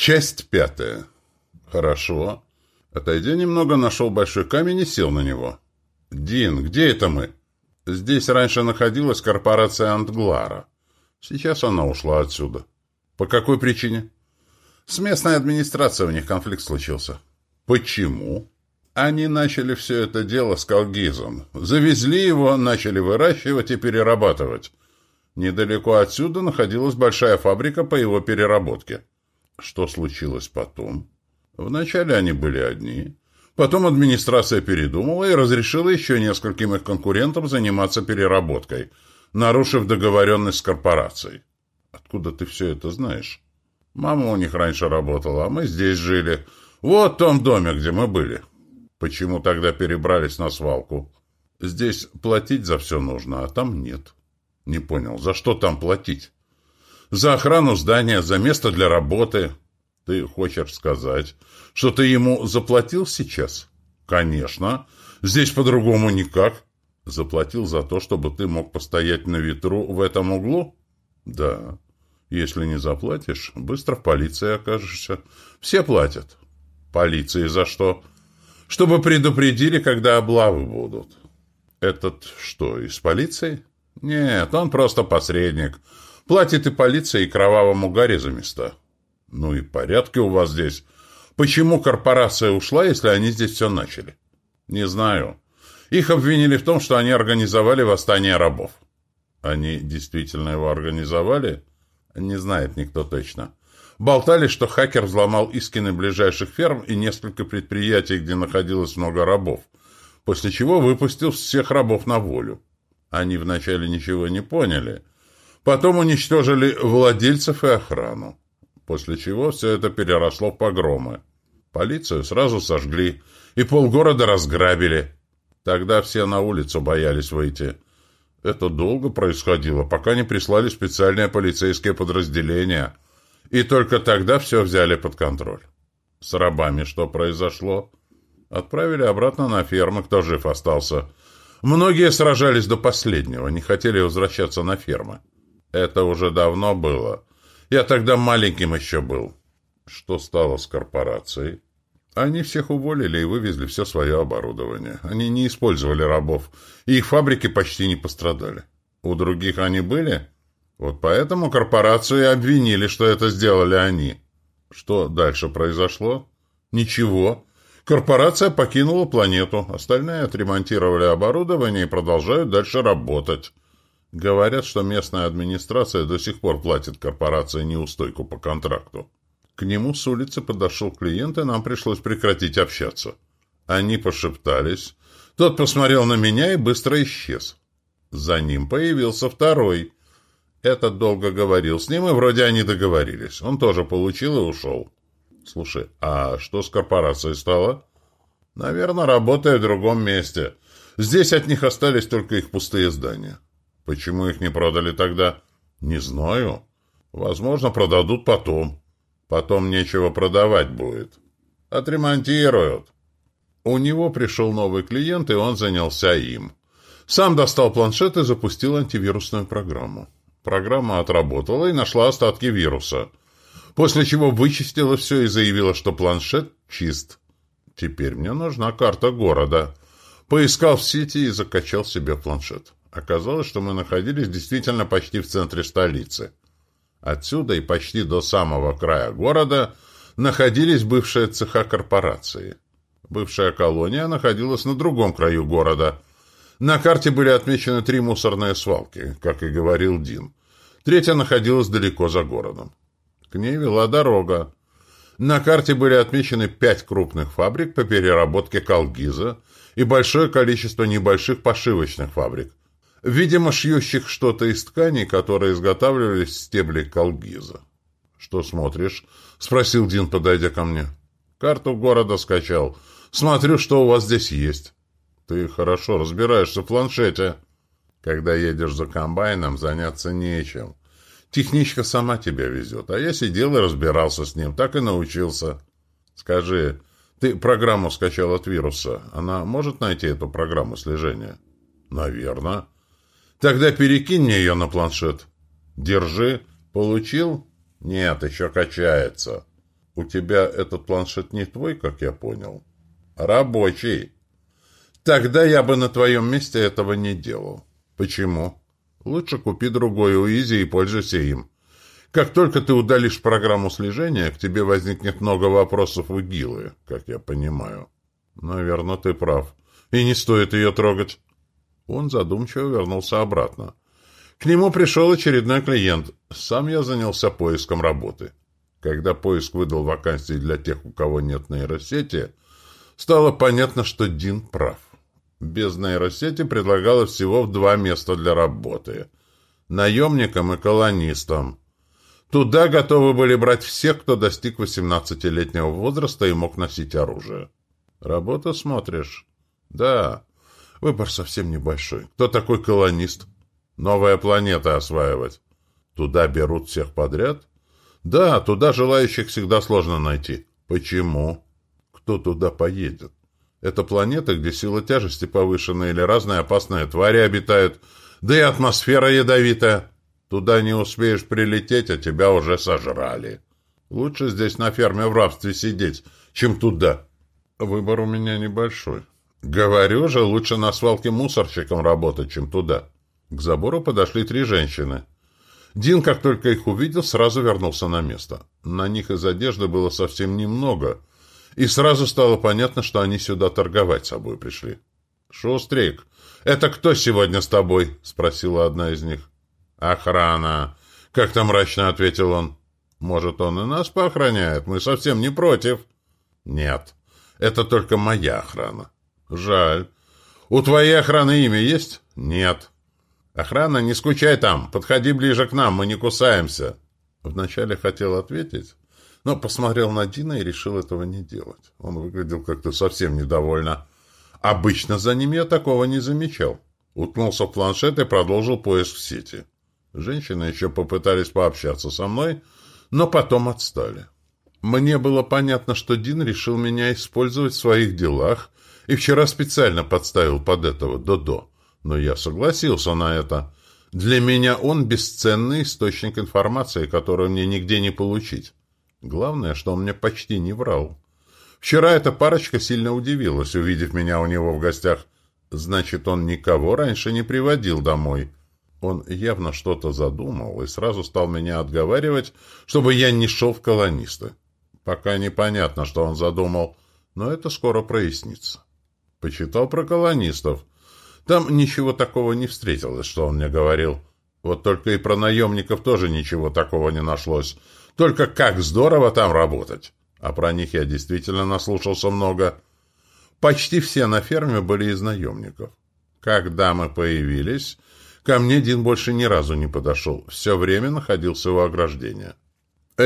Часть пятая. Хорошо. Отойдя немного, нашел большой камень и сел на него. «Дин, где это мы?» «Здесь раньше находилась корпорация Антглара. Сейчас она ушла отсюда». «По какой причине?» «С местной администрацией у них конфликт случился». «Почему?» Они начали все это дело с колгизом. Завезли его, начали выращивать и перерабатывать. Недалеко отсюда находилась большая фабрика по его переработке. Что случилось потом? Вначале они были одни. Потом администрация передумала и разрешила еще нескольким их конкурентам заниматься переработкой, нарушив договоренность с корпорацией. Откуда ты все это знаешь? Мама у них раньше работала, а мы здесь жили. Вот в том доме, где мы были. Почему тогда перебрались на свалку? Здесь платить за все нужно, а там нет. Не понял, за что там платить? За охрану здания, за место для работы. Ты хочешь сказать, что ты ему заплатил сейчас? Конечно. Здесь по-другому никак. Заплатил за то, чтобы ты мог постоять на ветру в этом углу? Да. Если не заплатишь, быстро в полиции окажешься. Все платят. Полиции за что? Чтобы предупредили, когда облавы будут. Этот что, из полиции? Нет, он просто посредник. Платит и полиции, и кровавому Гарри за места. Ну и порядки у вас здесь. Почему корпорация ушла, если они здесь все начали? Не знаю. Их обвинили в том, что они организовали восстание рабов. Они действительно его организовали? Не знает никто точно. Болтали, что хакер взломал искины ближайших ферм и несколько предприятий, где находилось много рабов, после чего выпустил всех рабов на волю. Они вначале ничего не поняли. Потом уничтожили владельцев и охрану, после чего все это переросло в погромы. Полицию сразу сожгли и полгорода разграбили. Тогда все на улицу боялись выйти. Это долго происходило, пока не прислали специальные полицейские подразделения – и только тогда все взяли под контроль. С рабами что произошло? Отправили обратно на фермы, кто жив остался. Многие сражались до последнего, не хотели возвращаться на фермы. Это уже давно было. Я тогда маленьким еще был. Что стало с корпорацией? Они всех уволили и вывезли все свое оборудование. Они не использовали рабов, и их фабрики почти не пострадали. У других они были? Вот поэтому корпорацию и обвинили, что это сделали они. Что дальше произошло? Ничего. Корпорация покинула планету. Остальные отремонтировали оборудование и продолжают дальше работать. Говорят, что местная администрация до сих пор платит корпорации неустойку по контракту. К нему с улицы подошел клиент, и нам пришлось прекратить общаться. Они пошептались. Тот посмотрел на меня и быстро исчез. За ним появился второй – этот долго говорил с ним, и вроде они договорились. Он тоже получил и ушел. Слушай, а что с корпорацией стало? Наверное, работает в другом месте. Здесь от них остались только их пустые здания. Почему их не продали тогда? Не знаю. Возможно, продадут потом. Потом нечего продавать будет. Отремонтируют. У него пришел новый клиент, и он занялся им. Сам достал планшет и запустил антивирусную программу. Программа отработала и нашла остатки вируса, после чего вычистила все и заявила, что планшет чист. Теперь мне нужна карта города. Поискал в сети и закачал себе планшет. Оказалось, что мы находились действительно почти в центре столицы. Отсюда и почти до самого края города находились бывшие цеха корпорации. Бывшая колония находилась на другом краю города – на карте были отмечены три мусорные свалки, как и говорил Дин. Третья находилась далеко за городом. К ней вела дорога. На карте были отмечены пять крупных фабрик по переработке колгиза и большое количество небольших пошивочных фабрик, видимо, шьющих что-то из тканей, которые изготавливались из стеблей колгиза. «Что смотришь?» — спросил Дин, подойдя ко мне. «Карту города скачал. Смотрю, что у вас здесь есть». Ты хорошо разбираешься в планшете. Когда едешь за комбайном, заняться нечем. Техничка сама тебя везет, а я сидел и разбирался с ним, так и научился. Скажи, ты программу скачал от вируса. Она может найти эту программу слежения? Наверно. Тогда перекинь мне ее на планшет. Держи. Получил? Нет, еще качается. У тебя этот планшет не твой, как я понял? Рабочий. Тогда я бы на твоем месте этого не делал. Почему? Лучше купи другой УИЗИ и пользуйся им. Как только ты удалишь программу слежения, к тебе возникнет много вопросов у Гилы, как я понимаю. Наверное, ты прав. И не стоит ее трогать. Он задумчиво вернулся обратно. К нему пришел очередной клиент. Сам я занялся поиском работы. Когда поиск выдал вакансии для тех, у кого нет нейросети, стало понятно, что Дин прав. Без нейросети предлагалось всего в два места для работы. Наемникам и колонистам. Туда готовы были брать всех, кто достиг 18-летнего возраста и мог носить оружие. Работа смотришь? Да. Выбор совсем небольшой. Кто такой колонист? Новая планета осваивать. Туда берут всех подряд? Да, туда желающих всегда сложно найти. Почему? Кто туда поедет? Это планета, где сила тяжести повышена или разные опасные твари обитают, да и атмосфера ядовитая. Туда не успеешь прилететь, а тебя уже сожрали. Лучше здесь на ферме в рабстве сидеть, чем туда. Выбор у меня небольшой. Говорю же, лучше на свалке мусорщиком работать, чем туда. К забору подошли три женщины. Дин, как только их увидел, сразу вернулся на место. На них из одежды было совсем немного, и сразу стало понятно, что они сюда торговать собой пришли. «Шустрик, это кто сегодня с тобой?» — спросила одна из них. «Охрана!» — как-то мрачно ответил он. «Может, он и нас поохраняет? Мы совсем не против». «Нет, это только моя охрана». «Жаль. У твоей охраны имя есть?» «Нет». «Охрана, не скучай там. Подходи ближе к нам, мы не кусаемся». Вначале хотел ответить, но посмотрел на Дина и решил этого не делать. Он выглядел как-то совсем недовольно. Обычно за ним я такого не замечал. Уткнулся в планшет и продолжил поиск в сети. Женщины еще попытались пообщаться со мной, но потом отстали. Мне было понятно, что Дин решил меня использовать в своих делах и вчера специально подставил под этого Додо. Но я согласился на это. Для меня он бесценный источник информации, которую мне нигде не получить. Главное, что он мне почти не врал. Вчера эта парочка сильно удивилась, увидев меня у него в гостях. Значит, он никого раньше не приводил домой. Он явно что-то задумал и сразу стал меня отговаривать, чтобы я не шел в колонисты. Пока непонятно, что он задумал, но это скоро прояснится. Почитал про колонистов. Там ничего такого не встретилось, что он мне говорил. Вот только и про наемников тоже ничего такого не нашлось. Только как здорово там работать. А про них я действительно наслушался много. Почти все на ферме были из наемников. Когда мы появились, Ко мне Дин больше ни разу не подошел. Все время находился у ограждения.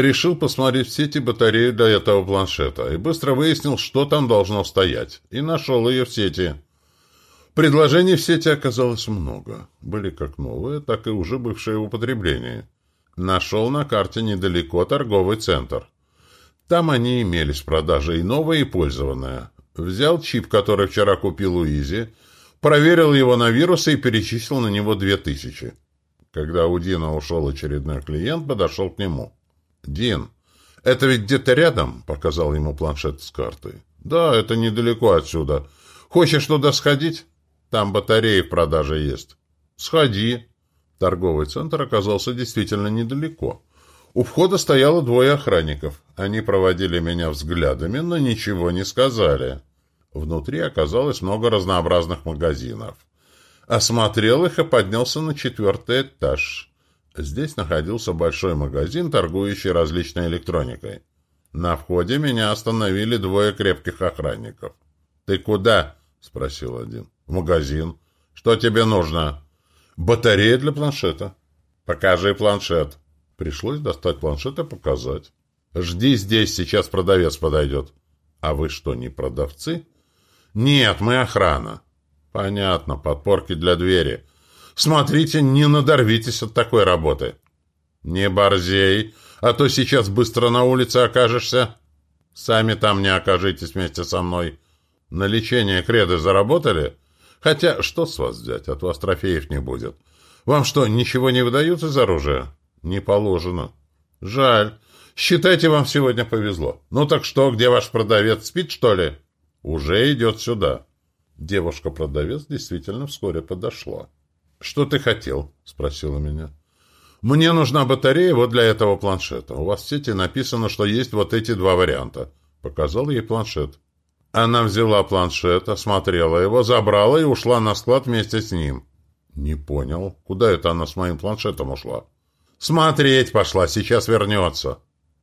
Решил посмотреть в сети батарею для этого планшета и быстро выяснил, что там должно стоять. И нашел ее в сети. Предложений в сети оказалось много. Были как новые, так и уже бывшие в употреблении. Нашел на карте недалеко торговый центр. Там они имелись в продаже и новые, и пользованные. Взял чип, который вчера купил у Изи, проверил его на вирусы и перечислил на него две тысячи. Когда у Дина ушел очередной клиент, подошел к нему. «Дин, это ведь где-то рядом?» — показал ему планшет с картой. «Да, это недалеко отсюда. Хочешь туда сходить? Там батареи в продаже есть». «Сходи». Торговый центр оказался действительно недалеко. У входа стояло двое охранников. Они проводили меня взглядами, но ничего не сказали. Внутри оказалось много разнообразных магазинов. Осмотрел их и поднялся на четвертый этаж. Здесь находился большой магазин, торгующий различной электроникой. На входе меня остановили двое крепких охранников. «Ты куда?» — спросил один. «В магазин. Что тебе нужно?» «Батарея для планшета». «Покажи планшет». Пришлось достать планшет и показать. «Жди здесь, сейчас продавец подойдет». «А вы что, не продавцы?» «Нет, мы охрана». «Понятно, подпорки для двери. Смотрите, не надорвитесь от такой работы». «Не борзей, а то сейчас быстро на улице окажешься. Сами там не окажитесь вместе со мной. На лечение креды заработали? Хотя, что с вас взять, от вас трофеев не будет. Вам что, ничего не выдают из оружия?» «Не положено». «Жаль. Считайте, вам сегодня повезло. Ну так что, где ваш продавец? Спит, что ли? Уже идет сюда. Девушка-продавец действительно вскоре подошла. «Что ты хотел?» — спросила меня. «Мне нужна батарея вот для этого планшета. У вас в сети написано, что есть вот эти два варианта». Показал ей планшет. Она взяла планшет, осмотрела его, забрала и ушла на склад вместе с ним. «Не понял. Куда это она с моим планшетом ушла?» «Смотреть пошла. Сейчас вернется».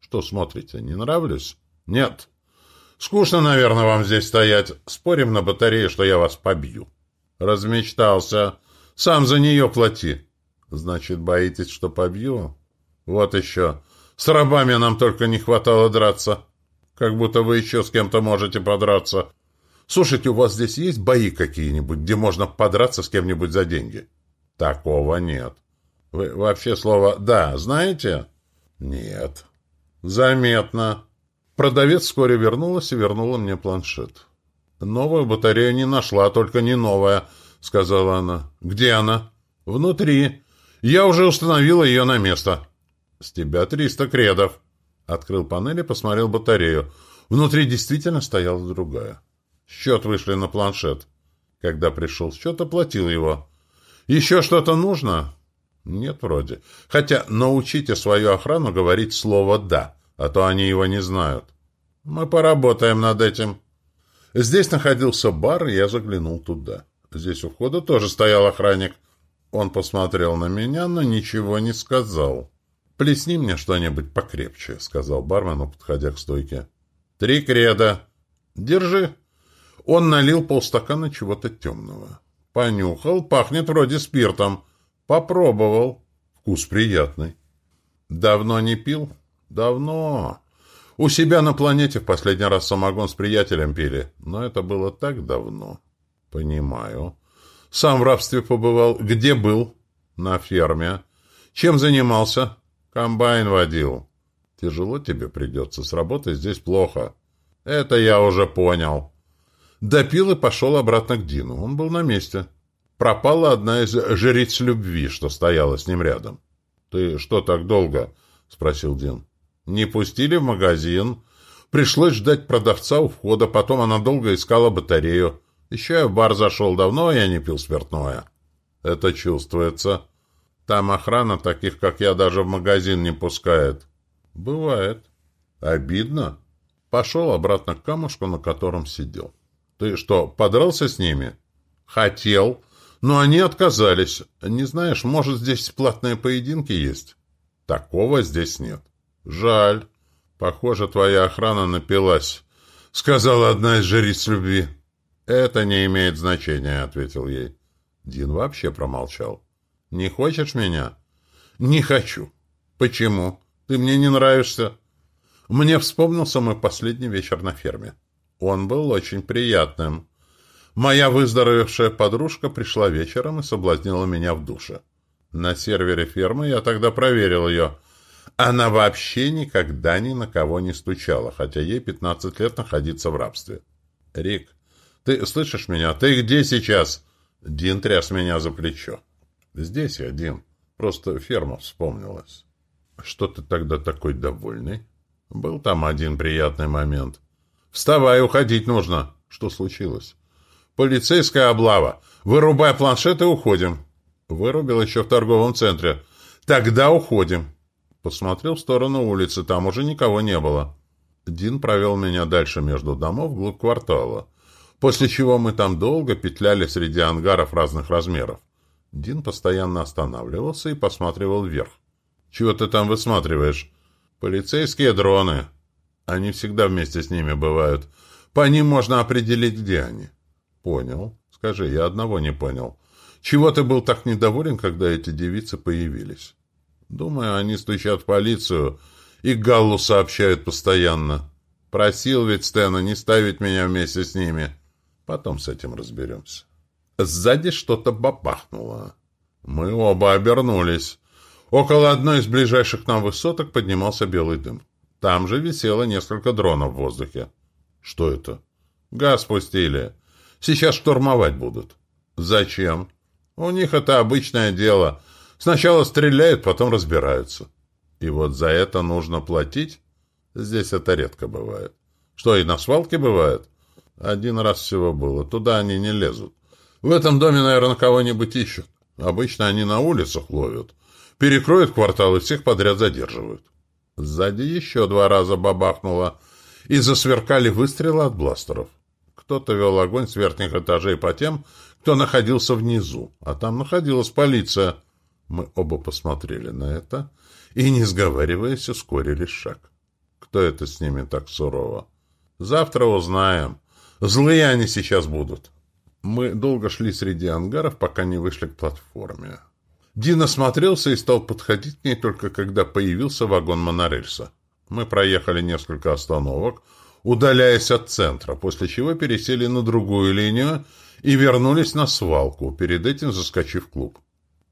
«Что смотрите? Не нравлюсь?» «Нет». «Скучно, наверное, вам здесь стоять. Спорим на батарее, что я вас побью». «Размечтался. Сам за нее плати». «Значит, боитесь, что побью?» «Вот еще. С рабами нам только не хватало драться. Как будто вы еще с кем-то можете подраться. Слушайте, у вас здесь есть бои какие-нибудь, где можно подраться с кем-нибудь за деньги?» «Такого нет». «Вы вообще слово «да» знаете?» «Нет». «Заметно». Продавец вскоре вернулась и вернула мне планшет. «Новую батарею не нашла, только не новая», — сказала она. «Где она?» «Внутри. Я уже установила ее на место». «С тебя триста кредов». Открыл панель и посмотрел батарею. Внутри действительно стояла другая. Счет вышли на планшет. Когда пришел счет, оплатил его. «Еще что-то нужно?» «Нет, вроде. Хотя научите свою охрану говорить слово «да», а то они его не знают. Мы поработаем над этим». Здесь находился бар, и я заглянул туда. Здесь у входа тоже стоял охранник. Он посмотрел на меня, но ничего не сказал. «Плесни мне что-нибудь покрепче», — сказал бармену, подходя к стойке. «Три креда». «Держи». Он налил полстакана чего-то темного. Понюхал, пахнет вроде спиртом. Попробовал. Вкус приятный. Давно не пил? Давно. У себя на планете в последний раз самогон с приятелем пили. Но это было так давно. Понимаю. Сам в рабстве побывал. Где был? На ферме. Чем занимался? Комбайн водил. Тяжело тебе придется. С работой здесь плохо. Это я уже понял. Допил и пошел обратно к Дину. Он был на месте. Пропала одна из жриц любви, что стояла с ним рядом. «Ты что так долго?» — спросил Дин. «Не пустили в магазин. Пришлось ждать продавца у входа, потом она долго искала батарею. Еще я в бар зашел, давно я не пил спиртное». «Это чувствуется. Там охрана таких, как я, даже в магазин не пускает». «Бывает. Обидно». Пошел обратно к камушку, на котором сидел. «Ты что, подрался с ними?» «Хотел». Но они отказались. Не знаешь, может, здесь платные поединки есть? Такого здесь нет. Жаль. Похоже, твоя охрана напилась, сказала одна из жриц любви. Это не имеет значения, ответил ей. Дин вообще промолчал. Не хочешь меня? Не хочу. Почему? Ты мне не нравишься. Мне вспомнился мой последний вечер на ферме. Он был очень приятным. Моя выздоровевшая подружка пришла вечером и соблазнила меня в душе. На сервере фермы я тогда проверил ее. Она вообще никогда ни на кого не стучала, хотя ей 15 лет находиться в рабстве. «Рик, ты слышишь меня? Ты где сейчас?» Дин тряс меня за плечо. «Здесь я, Дин. Просто ферма вспомнилась». «Что ты тогда такой довольный?» «Был там один приятный момент». «Вставай, уходить нужно». «Что случилось?» Полицейская облава. Вырубай планшет и уходим. Вырубил еще в торговом центре. Тогда уходим. Посмотрел в сторону улицы, там уже никого не было. Дин провел меня дальше между домов, вглубь квартала. После чего мы там долго петляли среди ангаров разных размеров. Дин постоянно останавливался и посматривал вверх. «Чего ты там высматриваешь?» «Полицейские дроны. Они всегда вместе с ними бывают. По ним можно определить, где они». «Понял. Скажи, я одного не понял. Чего ты был так недоволен, когда эти девицы появились?» «Думаю, они стучат в полицию и Галлу сообщают постоянно. Просил ведь Стэна не ставить меня вместе с ними. Потом с этим разберемся». Сзади что-то бабахнуло. Мы оба обернулись. Около одной из ближайших к нам высоток поднимался белый дым. Там же висело несколько дронов в воздухе. Что это? Газ пустили. Сейчас штурмовать будут. Зачем? У них это обычное дело. Сначала стреляют, потом разбираются. И вот за это нужно платить? Здесь это редко бывает. Что, и на свалке бывает? Один раз всего было. Туда они не лезут. В этом доме, наверное, кого-нибудь ищут. Обычно они на улицах ловят. Перекроют квартал и всех подряд задерживают. Сзади еще два раза бабахнуло, и засверкали выстрелы от бластеров. Кто-то вел огонь с верхних этажей по тем, кто находился внизу, а там находилась полиция. Мы оба посмотрели на это и, не сговариваясь, ускорили шаг. Кто это с ними так сурово? Завтра узнаем. Злые они сейчас будут. Мы долго шли среди ангаров, пока не вышли к платформе. Дин осмотрелся и стал подходить к ней только когда появился вагон монорельса. Мы проехали несколько остановок, удаляясь от центра, после чего пересели на другую линию и вернулись на свалку, перед этим заскочив в клуб.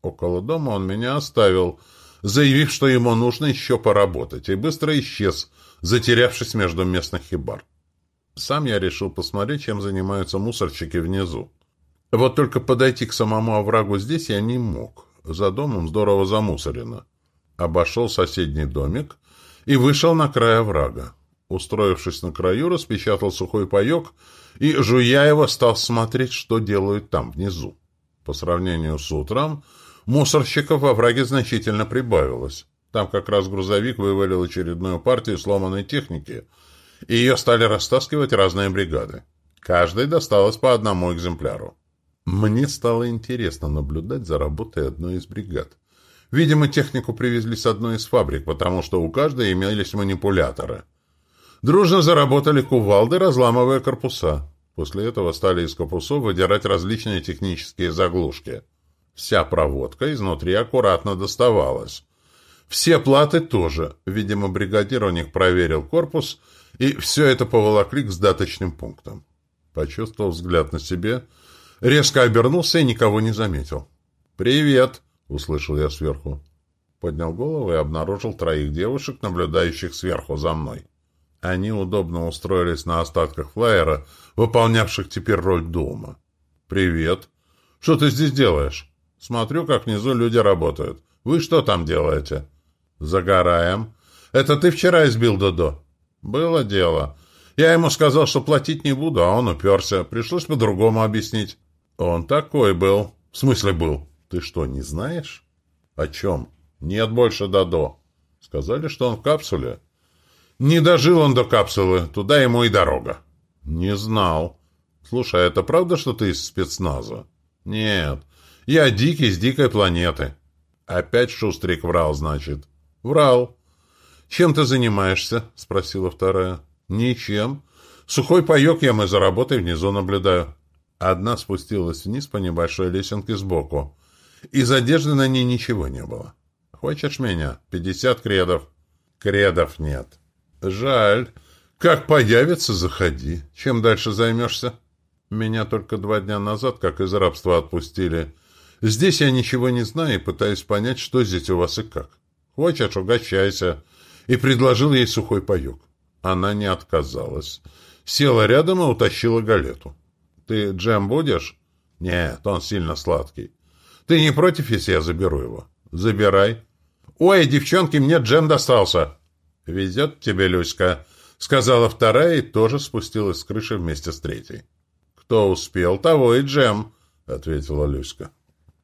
Около дома он меня оставил, заявив, что ему нужно еще поработать, и быстро исчез, затерявшись между местных хибар. Сам я решил посмотреть, чем занимаются мусорщики внизу. Вот только подойти к самому оврагу здесь я не мог. За домом здорово замусорено. Обошел соседний домик и вышел на край оврага. Устроившись на краю, распечатал сухой паек и, жуя его, стал смотреть, что делают там, внизу. По сравнению с утром, мусорщиков во враге значительно прибавилось. Там как раз грузовик вывалил очередную партию сломанной техники, и ее стали растаскивать разные бригады. Каждой досталось по одному экземпляру. Мне стало интересно наблюдать за работой одной из бригад. Видимо, технику привезли с одной из фабрик, потому что у каждой имелись манипуляторы. Дружно заработали кувалды, разламывая корпуса. После этого стали из корпусов выдирать различные технические заглушки. Вся проводка изнутри аккуратно доставалась. Все платы тоже. Видимо, бригадир у них проверил корпус, и все это поволокли к сдаточным пунктам. Почувствовал взгляд на себе, резко обернулся и никого не заметил. «Привет!» — услышал я сверху. Поднял голову и обнаружил троих девушек, наблюдающих сверху за мной. Они удобно устроились на остатках флайера, выполнявших теперь роль дома. «Привет! Что ты здесь делаешь?» «Смотрю, как внизу люди работают. Вы что там делаете?» «Загораем. Это ты вчера избил Додо?» «Было дело. Я ему сказал, что платить не буду, а он уперся. Пришлось по-другому объяснить». «Он такой был». «В смысле был? Ты что, не знаешь?» «О чем?» «Нет больше Додо». «Сказали, что он в капсуле». «Не дожил он до капсулы. Туда ему и дорога». «Не знал». «Слушай, а это правда, что ты из спецназа?» «Нет. Я дикий с дикой планеты». «Опять Шустрик врал, значит?» «Врал». «Чем ты занимаешься?» — спросила вторая. «Ничем. Сухой паек я мы за работой внизу наблюдаю». Одна спустилась вниз по небольшой лесенке сбоку. Из одежды на ней ничего не было. «Хочешь меня? Пятьдесят кредов». «Кредов нет». «Жаль. Как появится, заходи. Чем дальше займешься?» «Меня только два дня назад, как из рабства отпустили. Здесь я ничего не знаю и пытаюсь понять, что здесь у вас и как. Хочешь, угощайся». И предложил ей сухой паек. Она не отказалась. Села рядом и утащила галету. «Ты джем будешь?» «Нет, он сильно сладкий». «Ты не против, если я заберу его?» «Забирай». «Ой, девчонки, мне джем достался!» «Везет тебе, Люська», — сказала вторая и тоже спустилась с крыши вместе с третьей. «Кто успел, того и джем», — ответила Люська.